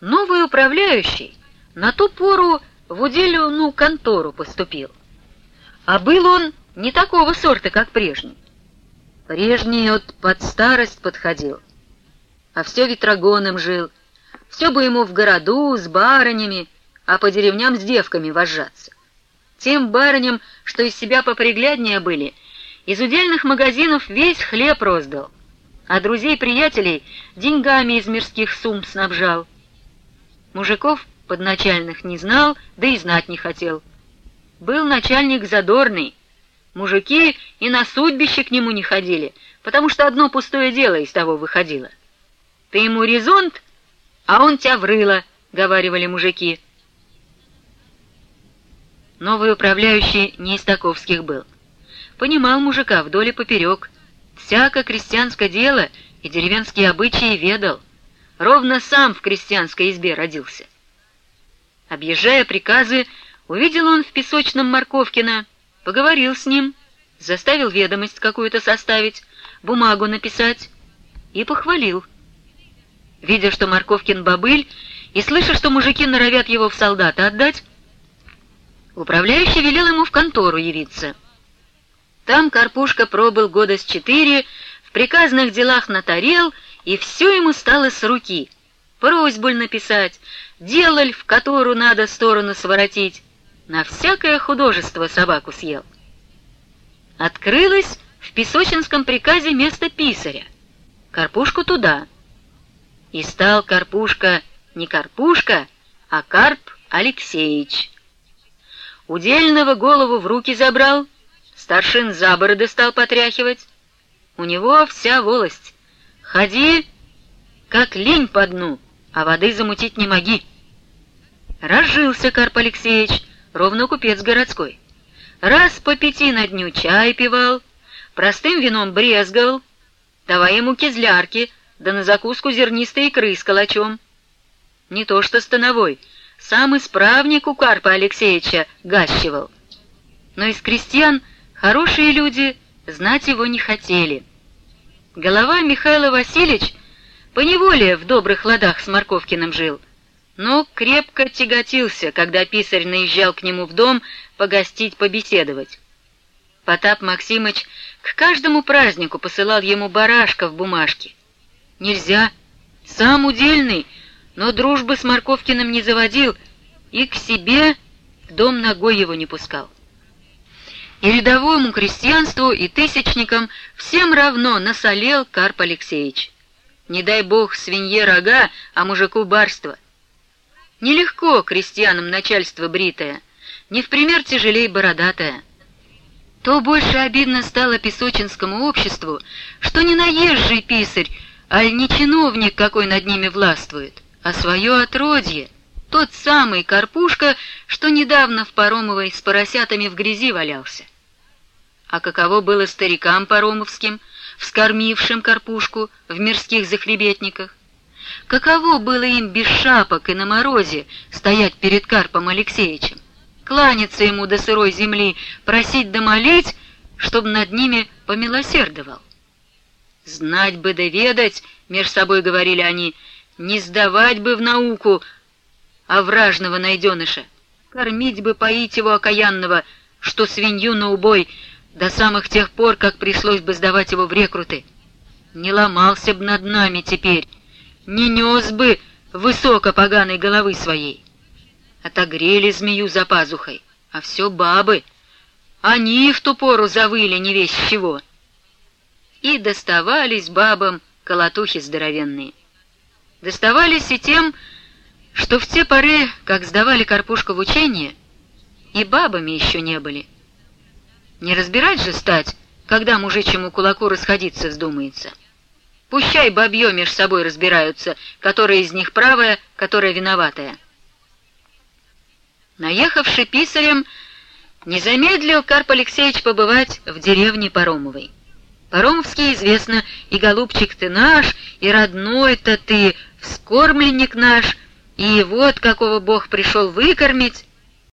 Новый управляющий на ту пору в уделенную контору поступил. А был он не такого сорта, как прежний. Прежний от под старость подходил, а все ветрогоном жил, все бы ему в городу с барынями, а по деревням с девками вожаться. Тем барыням, что из себя попригляднее были, из удельных магазинов весь хлеб роздал, а друзей-приятелей деньгами из мирских сумм снабжал. Мужиков подначальных не знал, да и знать не хотел. Был начальник задорный, мужики и на судьбище к нему не ходили, потому что одно пустое дело из того выходило. Ты ему резонт, а он тебя врыло, — говаривали мужики. Новый управляющий не из таковских был. Понимал мужика вдоль и поперек, всяко крестьянское дело и деревенские обычаи ведал. Ровно сам в крестьянской избе родился. Объезжая приказы, увидел он в песочном Марковкина, поговорил с ним, заставил ведомость какую-то составить, бумагу написать и похвалил. Видя, что Марковкин бобыль, и слыша, что мужики норовят его в солдаты отдать, управляющий велел ему в контору явиться. Там Карпушка пробыл года с четыре, в приказных делах натарел, и все ему стало с руки. Просьбу написать, делаль, в которую надо сторону своротить. На всякое художество собаку съел. Открылось в Песочинском приказе место писаря. Карпушку туда — и стал Карпушка не Карпушка, а Карп Алексеевич. Удельного голову в руки забрал, старшин за бороды стал потряхивать. У него вся волость. Ходи, как лень по дну, а воды замутить не моги. Разжился Карп Алексеевич, ровно купец городской. Раз по пяти на дню чай пивал, простым вином брезговал, давай ему кизлярки, да на закуску зернистой икры с калачом. Не то что становой, сам исправник у Карпа Алексеевича гащивал. Но из крестьян хорошие люди знать его не хотели. Голова Михаила Васильевич поневоле в добрых ладах с Марковкиным жил, но крепко тяготился, когда писарь наезжал к нему в дом погостить, побеседовать. Потап Максимыч к каждому празднику посылал ему барашка в бумажке. Нельзя. Сам удельный, но дружбы с Марковкиным не заводил и к себе в дом ногой его не пускал. И рядовому крестьянству, и тысячникам всем равно насолел Карп Алексеевич. Не дай бог свинье рога, а мужику барство. Нелегко крестьянам начальство бритое, не в пример тяжелей бородатое. То больше обидно стало песочинскому обществу, что не наезжий писарь аль не чиновник, какой над ними властвует, а свое отродье, тот самый Карпушка, что недавно в Паромовой с поросятами в грязи валялся. А каково было старикам паромовским, вскормившим Карпушку в мирских захлебетниках? Каково было им без шапок и на морозе стоять перед Карпом Алексеевичем, кланяться ему до сырой земли, просить да молить, чтобы над ними помилосердовал? Знать бы доведать, меж собой говорили они, не сдавать бы в науку овражного найденыша, кормить бы, поить его окаянного, что свинью на убой, до самых тех пор, как пришлось бы сдавать его в рекруты. Не ломался бы над нами теперь, не нес бы высоко поганой головы своей. Отогрели змею за пазухой, а все бабы. Они в ту пору завыли не весь чего и доставались бабам колотухи здоровенные. Доставались и тем, что в те поры, как сдавали Карпушку в учение, и бабами еще не были. Не разбирать же стать, когда мужичьему кулаку расходиться вздумается. Пущай бабье меж собой разбираются, которая из них правая, которая виноватая. Наехавший писарем, не замедлил Карп Алексеевич побывать в деревне Паромовой. Паромовский известно, и голубчик ты наш, и родной-то ты, вскормленник наш, и вот какого Бог пришел выкормить,